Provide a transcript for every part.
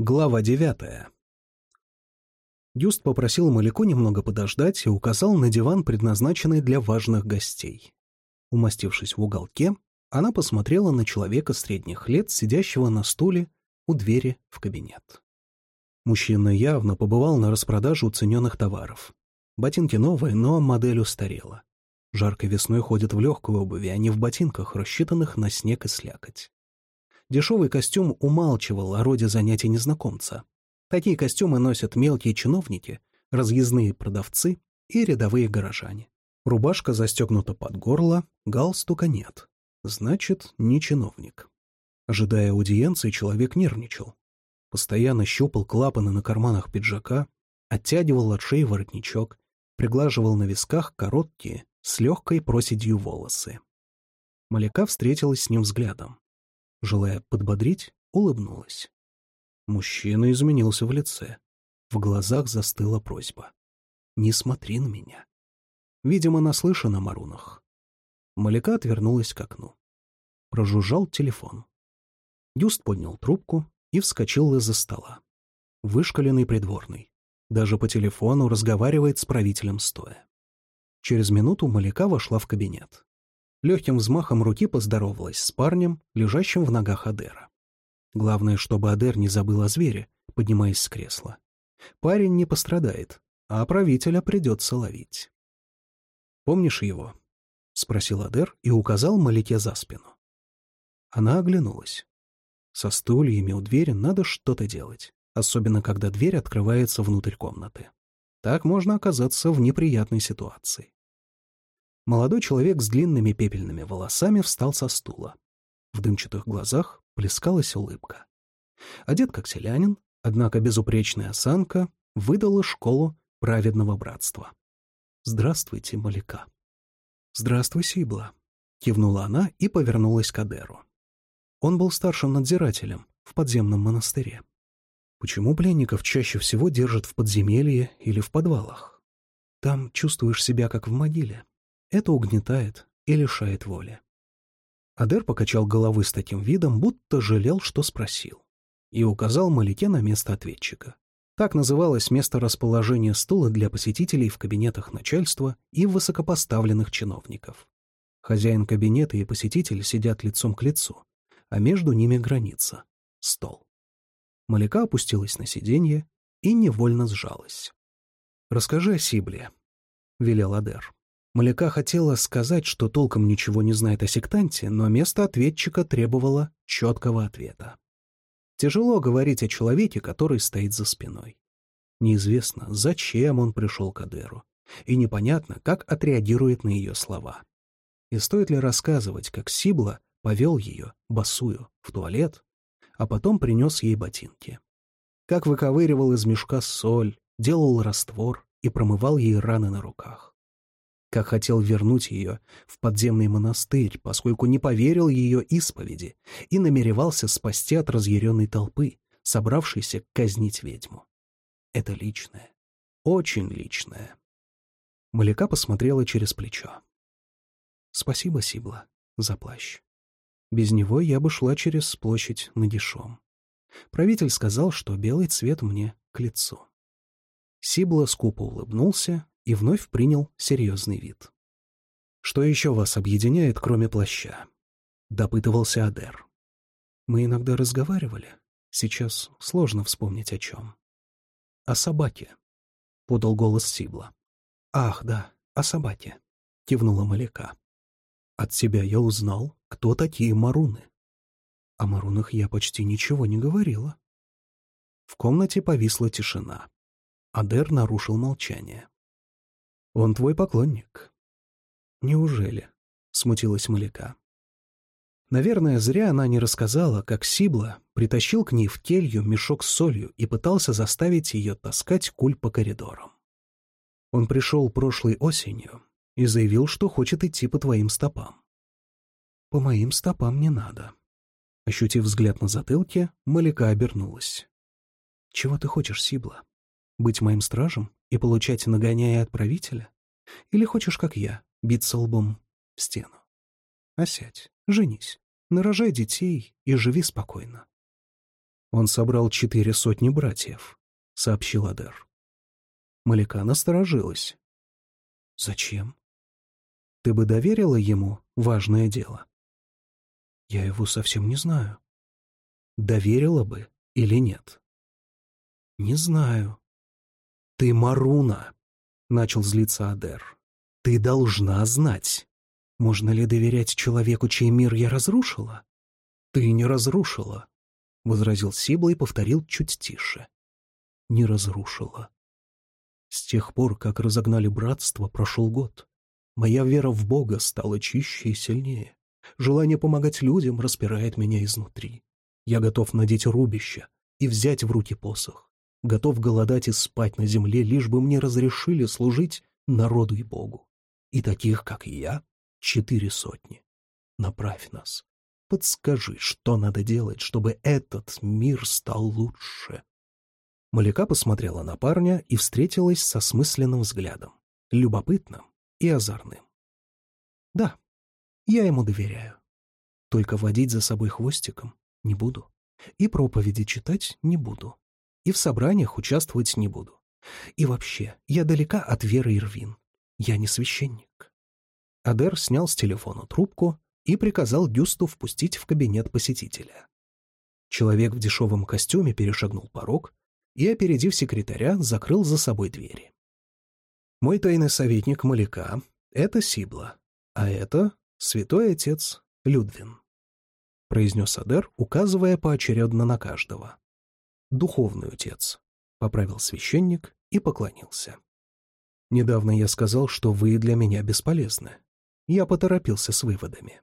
Глава девятая. Юст попросил Маляку немного подождать и указал на диван, предназначенный для важных гостей. Умастившись в уголке, она посмотрела на человека средних лет, сидящего на стуле у двери в кабинет. Мужчина явно побывал на распродаже уцененных товаров. Ботинки новые, но модель устарела. Жаркой весной ходят в легкой обуви, а не в ботинках, рассчитанных на снег и слякоть. Дешевый костюм умалчивал о роде занятий незнакомца. Такие костюмы носят мелкие чиновники, разъездные продавцы и рядовые горожане. Рубашка застегнута под горло, галстука нет. Значит, не чиновник. Ожидая аудиенции, человек нервничал. Постоянно щупал клапаны на карманах пиджака, оттягивал от шеи воротничок, приглаживал на висках короткие, с легкой проседью волосы. Маляка встретилась с ним взглядом. Желая подбодрить, улыбнулась. Мужчина изменился в лице. В глазах застыла просьба. «Не смотри на меня». Видимо, наслышан о марунах. Маляка отвернулась к окну. Прожужжал телефон. Юст поднял трубку и вскочил из-за стола. Вышкаленный придворный. Даже по телефону разговаривает с правителем стоя. Через минуту Маляка вошла в кабинет легким взмахом руки поздоровалась с парнем, лежащим в ногах Адера. Главное, чтобы Адер не забыл о звере, поднимаясь с кресла. Парень не пострадает, а правителя придется ловить. «Помнишь его?» — спросил Адер и указал Малике за спину. Она оглянулась. Со стульями у двери надо что-то делать, особенно когда дверь открывается внутрь комнаты. Так можно оказаться в неприятной ситуации. Молодой человек с длинными пепельными волосами встал со стула. В дымчатых глазах плескалась улыбка. Одет как селянин, однако безупречная осанка выдала школу праведного братства. «Здравствуйте, Маляка». «Здравствуй, Сибла», — кивнула она и повернулась к Адеру. Он был старшим надзирателем в подземном монастыре. Почему пленников чаще всего держат в подземелье или в подвалах? Там чувствуешь себя как в могиле. Это угнетает и лишает воли. Адер покачал головы с таким видом, будто жалел, что спросил, и указал Малике на место ответчика. Так называлось место расположения стула для посетителей в кабинетах начальства и высокопоставленных чиновников. Хозяин кабинета и посетитель сидят лицом к лицу, а между ними граница — стол. Малика опустилась на сиденье и невольно сжалась. «Расскажи о Сибле», — велел Адер. Маляка хотела сказать, что толком ничего не знает о сектанте, но место ответчика требовало четкого ответа. Тяжело говорить о человеке, который стоит за спиной. Неизвестно, зачем он пришел к Адеру, и непонятно, как отреагирует на ее слова. И стоит ли рассказывать, как Сибла повел ее, босую, в туалет, а потом принес ей ботинки. Как выковыривал из мешка соль, делал раствор и промывал ей раны на руках как хотел вернуть ее в подземный монастырь, поскольку не поверил ее исповеди и намеревался спасти от разъяренной толпы, собравшейся казнить ведьму. Это личное, очень личное. Маляка посмотрела через плечо. «Спасибо, Сибла, за плащ. Без него я бы шла через площадь нагишом. Правитель сказал, что белый цвет мне к лицу». Сибла скупо улыбнулся и вновь принял серьезный вид. «Что еще вас объединяет, кроме плаща?» — допытывался Адер. «Мы иногда разговаривали. Сейчас сложно вспомнить о чем». «О собаке», — подал голос Сибла. «Ах, да, о собаке», — кивнула Маляка. «От тебя я узнал, кто такие маруны». О марунах я почти ничего не говорила. В комнате повисла тишина. Адер нарушил молчание. Он твой поклонник». «Неужели?» — смутилась Маляка. Наверное, зря она не рассказала, как Сибла притащил к ней в келью мешок с солью и пытался заставить ее таскать куль по коридорам. Он пришел прошлой осенью и заявил, что хочет идти по твоим стопам. «По моим стопам не надо». Ощутив взгляд на затылке, Маляка обернулась. «Чего ты хочешь, Сибла? Быть моим стражем и получать нагоняя от правителя? Или хочешь, как я, биться лбом в стену? А сядь, женись, нарожай детей и живи спокойно. Он собрал четыре сотни братьев, — сообщил Адер. Маляка насторожилась. Зачем? Ты бы доверила ему важное дело? Я его совсем не знаю. Доверила бы или нет? Не знаю. Ты Маруна, — начал злиться Адер. Ты должна знать. Можно ли доверять человеку, чей мир я разрушила? Ты не разрушила, — возразил Сибла и повторил чуть тише. Не разрушила. С тех пор, как разогнали братство, прошел год. Моя вера в Бога стала чище и сильнее. Желание помогать людям распирает меня изнутри. Я готов надеть рубище и взять в руки посох. Готов голодать и спать на земле, лишь бы мне разрешили служить народу и Богу. И таких, как я, четыре сотни. Направь нас. Подскажи, что надо делать, чтобы этот мир стал лучше. Маляка посмотрела на парня и встретилась со смысленным взглядом, любопытным и озорным. «Да, я ему доверяю. Только водить за собой хвостиком не буду. И проповеди читать не буду. И в собраниях участвовать не буду. И вообще, я далека от веры Ирвин. Я не священник». Адер снял с телефона трубку и приказал Дюсту впустить в кабинет посетителя. Человек в дешевом костюме перешагнул порог и, опередив секретаря, закрыл за собой двери. Мой тайный советник Маляка — это Сибла, а это святой отец Людвин, — произнес Адер, указывая поочередно на каждого. Духовный отец, — поправил священник и поклонился. Недавно я сказал, что вы для меня бесполезны. Я поторопился с выводами.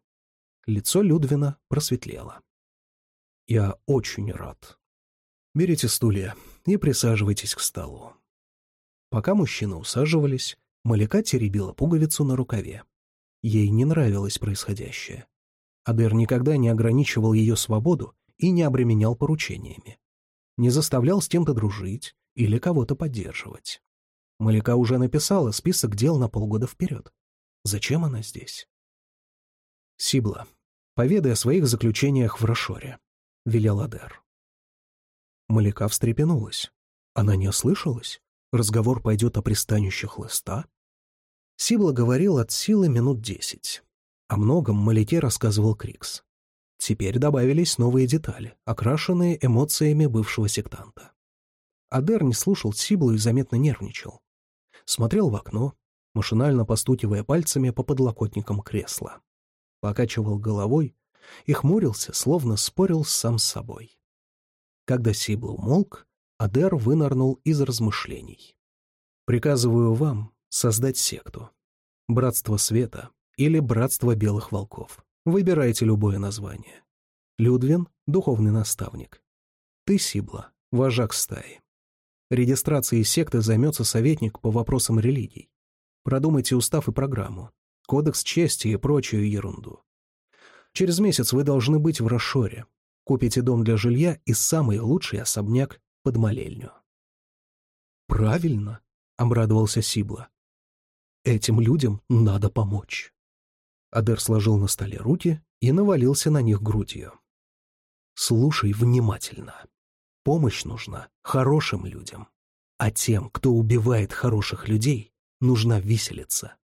Лицо Людвина просветлело. Я очень рад. Берите стулья, и присаживайтесь к столу». Пока мужчины усаживались, Маляка теребила пуговицу на рукаве. Ей не нравилось происходящее. Адер никогда не ограничивал ее свободу и не обременял поручениями. Не заставлял с кем-то дружить или кого-то поддерживать. Маляка уже написала список дел на полгода вперед. Зачем она здесь? Сибла, поведай о своих заключениях в Рошоре, — велел Адер. Маляка встрепенулась. Она не ослышалась? Разговор пойдет о пристанище хлыста? Сибла говорил от силы минут десять. О многом Маляке рассказывал Крикс. Теперь добавились новые детали, окрашенные эмоциями бывшего сектанта. Адер не слушал Сиблу и заметно нервничал. Смотрел в окно, машинально постукивая пальцами по подлокотникам кресла. Покачивал головой и хмурился, словно спорил сам с собой. Когда Сибла умолк, Адер вынырнул из размышлений. «Приказываю вам создать секту. Братство Света или Братство Белых Волков. Выбирайте любое название. Людвин — духовный наставник. Ты, Сибла, вожак стаи. Регистрацией секты займется советник по вопросам религий. Продумайте устав и программу, кодекс чести и прочую ерунду. Через месяц вы должны быть в Рошоре, Купите дом для жилья и самый лучший особняк под молельню. «Правильно», — обрадовался Сибла. «Этим людям надо помочь». Адер сложил на столе руки и навалился на них грудью. «Слушай внимательно. Помощь нужна хорошим людям, а тем, кто убивает хороших людей, нужна виселица.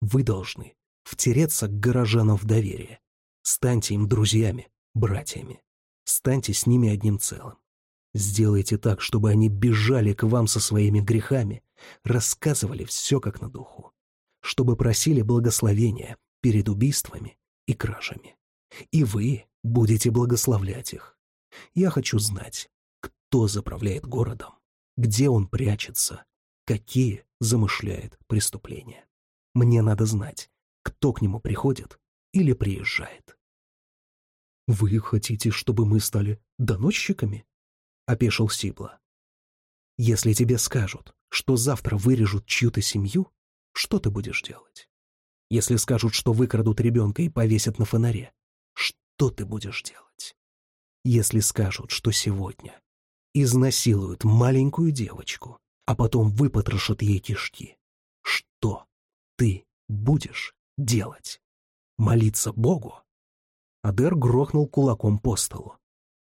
Вы должны втереться к горожанам в доверие. Станьте им друзьями, братьями. Станьте с ними одним целым. Сделайте так, чтобы они бежали к вам со своими грехами, рассказывали все как на духу, чтобы просили благословения перед убийствами и кражами. И вы будете благословлять их. Я хочу знать, кто заправляет городом, где он прячется, какие замышляет преступления. Мне надо знать, кто к нему приходит или приезжает. «Вы хотите, чтобы мы стали доносчиками?» — опешил Сибла. «Если тебе скажут, что завтра вырежут чью-то семью, что ты будешь делать? Если скажут, что выкрадут ребенка и повесят на фонаре, что ты будешь делать? Если скажут, что сегодня изнасилуют маленькую девочку, а потом выпотрошат ей кишки, что ты будешь делать? Молиться Богу Адер грохнул кулаком по столу.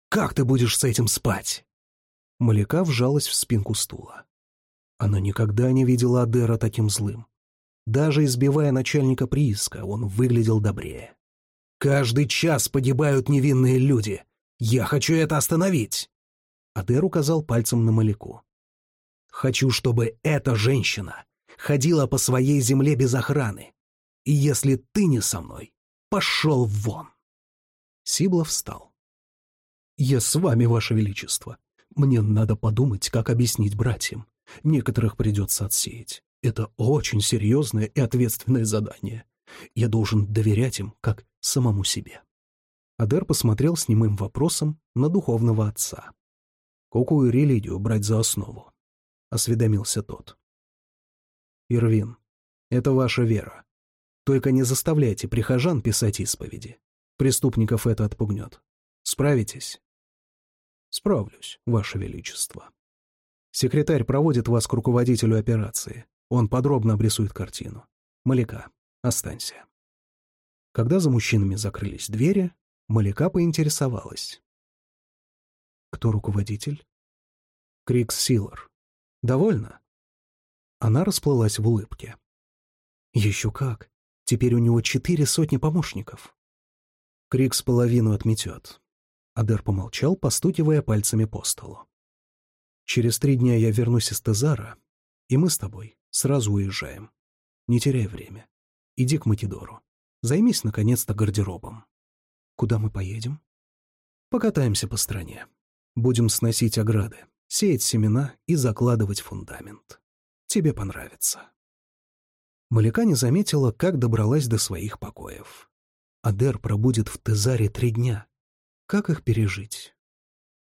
Как ты будешь с этим спать?» Маляка вжалась в спинку стула. Она никогда не видела Адера таким злым. Даже избивая начальника прииска, он выглядел добрее. «Каждый час погибают невинные люди. Я хочу это остановить!» Адер указал пальцем на Маляку. «Хочу, чтобы эта женщина ходила по своей земле без охраны. И если ты не со мной, пошел вон!» Сибла встал. «Я с вами, Ваше Величество. Мне надо подумать, как объяснить братьям. Некоторых придется отсеять. Это очень серьезное и ответственное задание. Я должен доверять им, как самому себе». Адер посмотрел с немым вопросом на духовного отца. «Какую религию брать за основу?» — осведомился тот. «Ирвин, это ваша вера. Только не заставляйте прихожан писать исповеди. Преступников это отпугнет. Справитесь?» «Справлюсь, ваше величество». Секретарь проводит вас к руководителю операции. Он подробно обрисует картину. Маляка, останься. Когда за мужчинами закрылись двери, Маляка поинтересовалась. Кто руководитель? Крикс Силар. Довольно? Она расплылась в улыбке. Еще как. Теперь у него четыре сотни помощников. Крикс половину отметет. Адер помолчал, постукивая пальцами по столу. Через три дня я вернусь из Тезара, и мы с тобой сразу уезжаем. Не теряй время. Иди к Матидору. Займись, наконец-то, гардеробом. Куда мы поедем? Покатаемся по стране. Будем сносить ограды, сеять семена и закладывать фундамент. Тебе понравится. Маляка не заметила, как добралась до своих покоев. Адер пробудет в Тезаре три дня. Как их пережить?